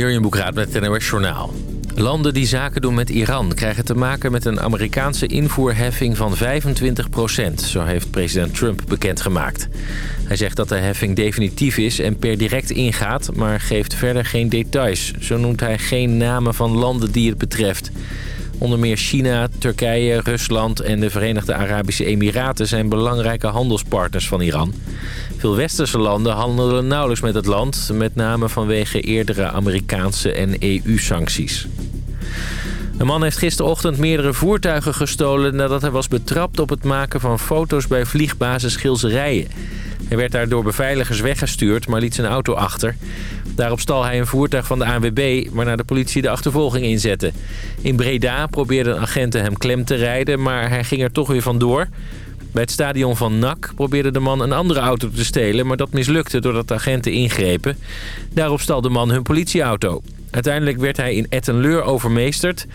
Jurjen Boekraat met het NOS Journaal. Landen die zaken doen met Iran krijgen te maken met een Amerikaanse invoerheffing van 25% Zo heeft president Trump bekendgemaakt. Hij zegt dat de heffing definitief is en per direct ingaat, maar geeft verder geen details. Zo noemt hij geen namen van landen die het betreft. Onder meer China, Turkije, Rusland en de Verenigde Arabische Emiraten zijn belangrijke handelspartners van Iran. Veel westerse landen handelen nauwelijks met het land, met name vanwege eerdere Amerikaanse en EU-sancties. Een man heeft gisterochtend meerdere voertuigen gestolen nadat hij was betrapt op het maken van foto's bij vliegbasis Gilserijen. Hij werd daar door beveiligers weggestuurd, maar liet zijn auto achter. Daarop stal hij een voertuig van de ANWB, waarna de politie de achtervolging inzette. In Breda probeerden agenten hem klem te rijden, maar hij ging er toch weer vandoor. Bij het stadion van NAC probeerde de man een andere auto te stelen... maar dat mislukte doordat de agenten ingrepen. Daarop stal de man hun politieauto. Uiteindelijk werd hij in Ettenleur overmeesterd.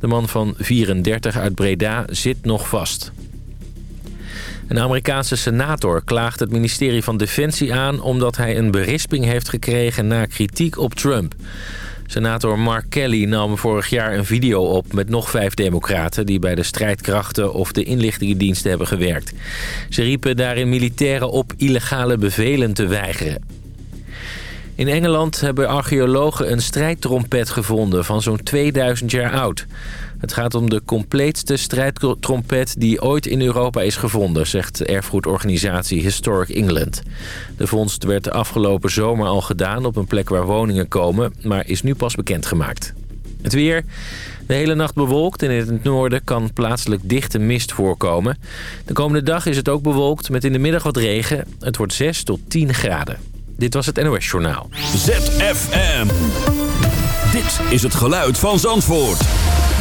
De man van 34 uit Breda zit nog vast. Een Amerikaanse senator klaagt het ministerie van Defensie aan... omdat hij een berisping heeft gekregen na kritiek op Trump. Senator Mark Kelly nam vorig jaar een video op met nog vijf democraten... die bij de strijdkrachten of de inlichtingendiensten hebben gewerkt. Ze riepen daarin militairen op illegale bevelen te weigeren. In Engeland hebben archeologen een strijdtrompet gevonden van zo'n 2000 jaar oud. Het gaat om de compleetste strijdtrompet die ooit in Europa is gevonden, zegt de erfgoedorganisatie Historic England. De vondst werd de afgelopen zomer al gedaan op een plek waar woningen komen, maar is nu pas bekendgemaakt. Het weer. De hele nacht bewolkt en in het noorden kan plaatselijk dichte mist voorkomen. De komende dag is het ook bewolkt met in de middag wat regen. Het wordt 6 tot 10 graden. Dit was het NOS Journaal. ZFM. Dit is het geluid van Zandvoort.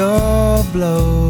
your blow.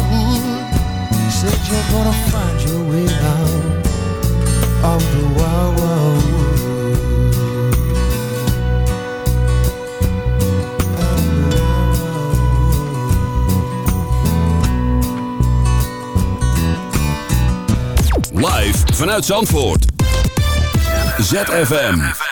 you're gonna find your way out of the wild world. Live vanuit Zandvoort. ZFM.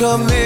Long time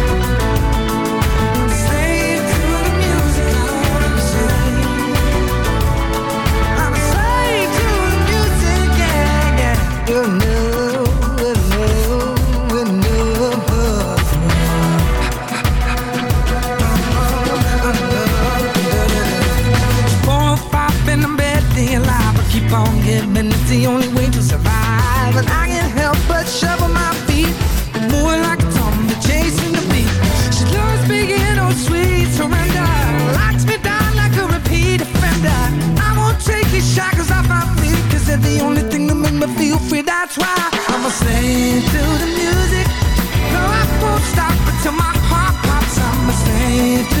On giving, it's the only way to survive. And I can't help but shovel my feet. Moving like a zombie, chasing the beat. She loves being oh sweet surrender. Locks me down like a repeat offender. I won't take these shackles off my feet, cause they're the only thing that make me feel free. That's why I'm a slave to the music. No, I won't stop until my heart pops. I'm a slave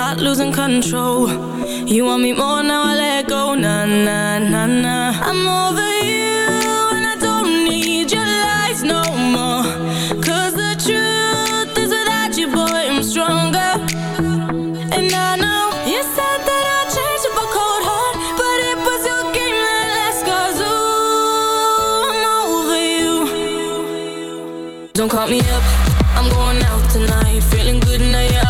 Hot, losing control. You want me more now, I let go. Nah, nah, nah, nah. I'm over you, and I don't need your lies no more. Cause the truth is without you, boy, I'm stronger. And I know you said that I'd change up a cold heart, but it was your game that last cause ooh, I'm over you. Don't call me up, I'm going out tonight. Feeling good now you're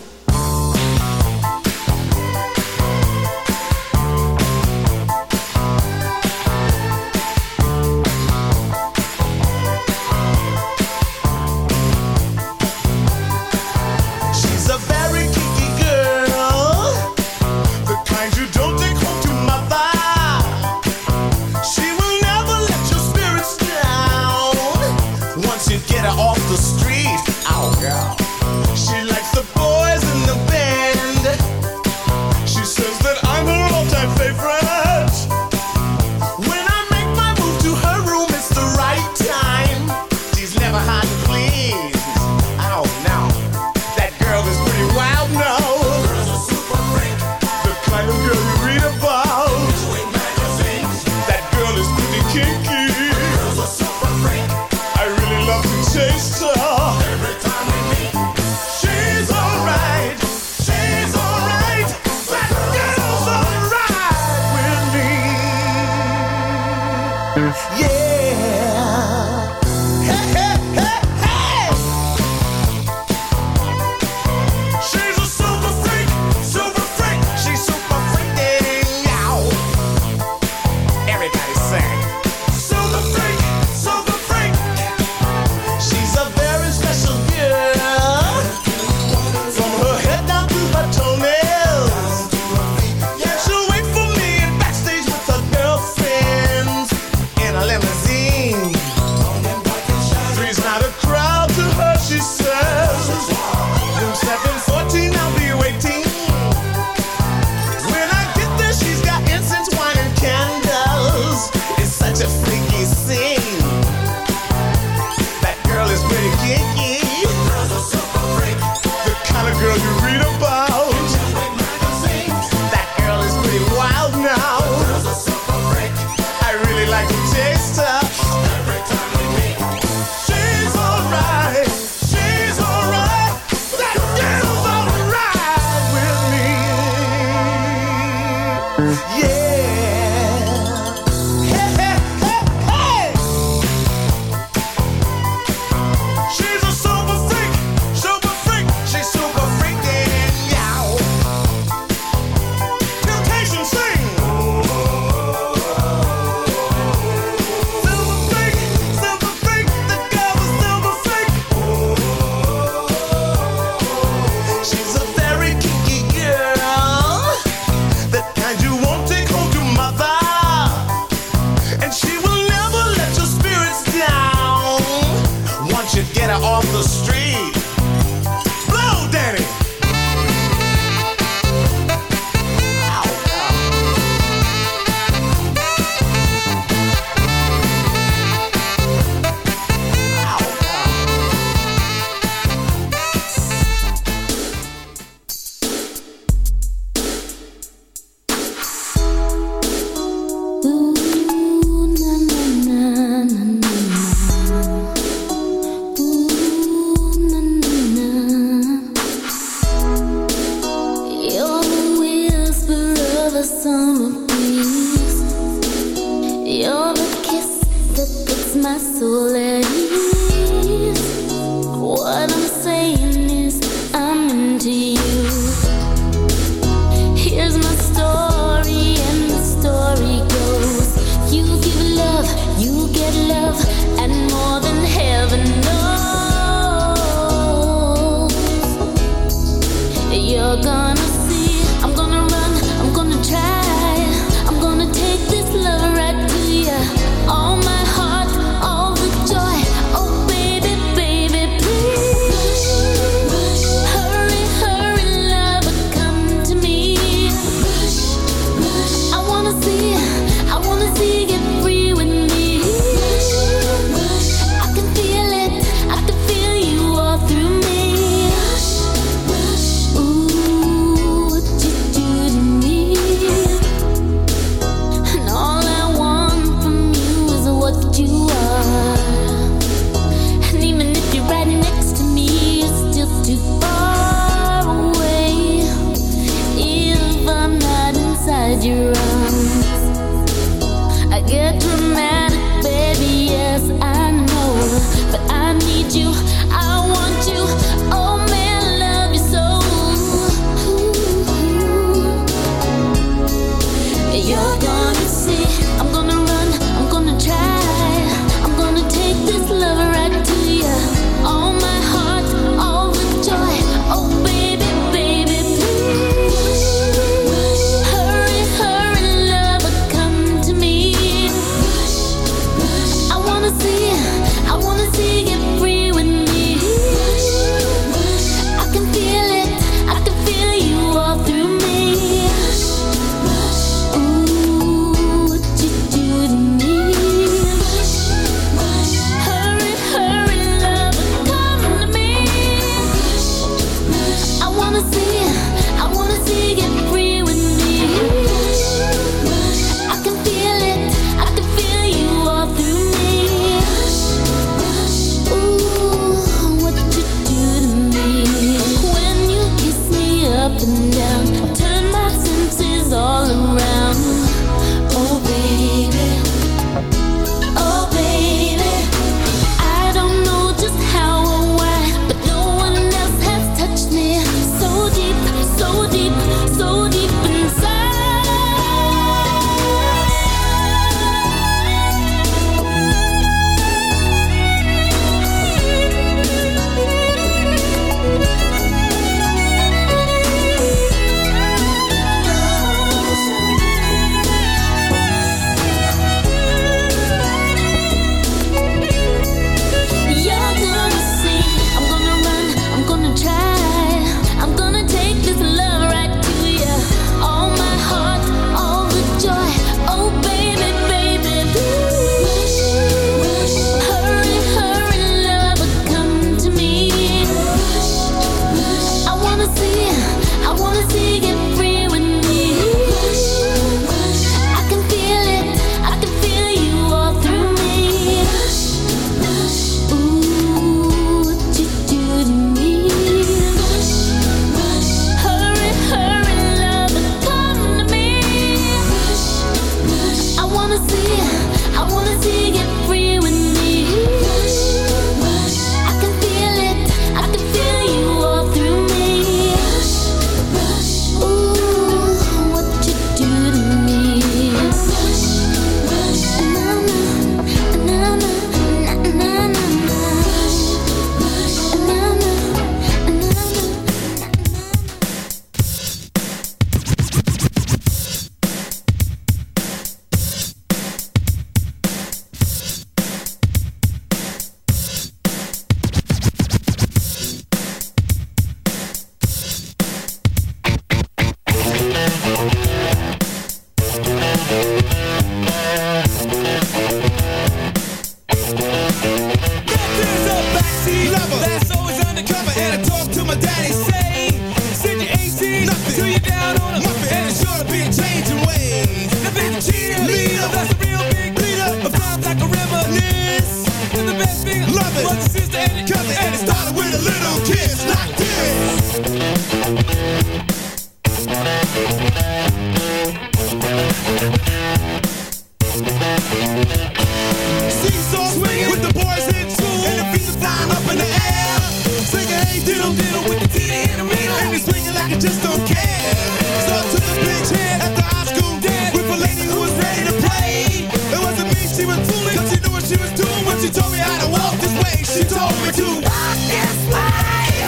She told me how to walk this way. She told me to walk this way.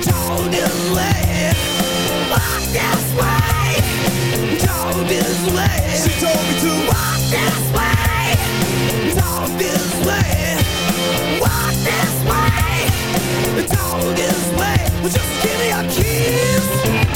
Told this way. Walk this way. Told this way. She told me to walk this way. Told this way. Walk this way. Told this way. Well, just give me a kiss.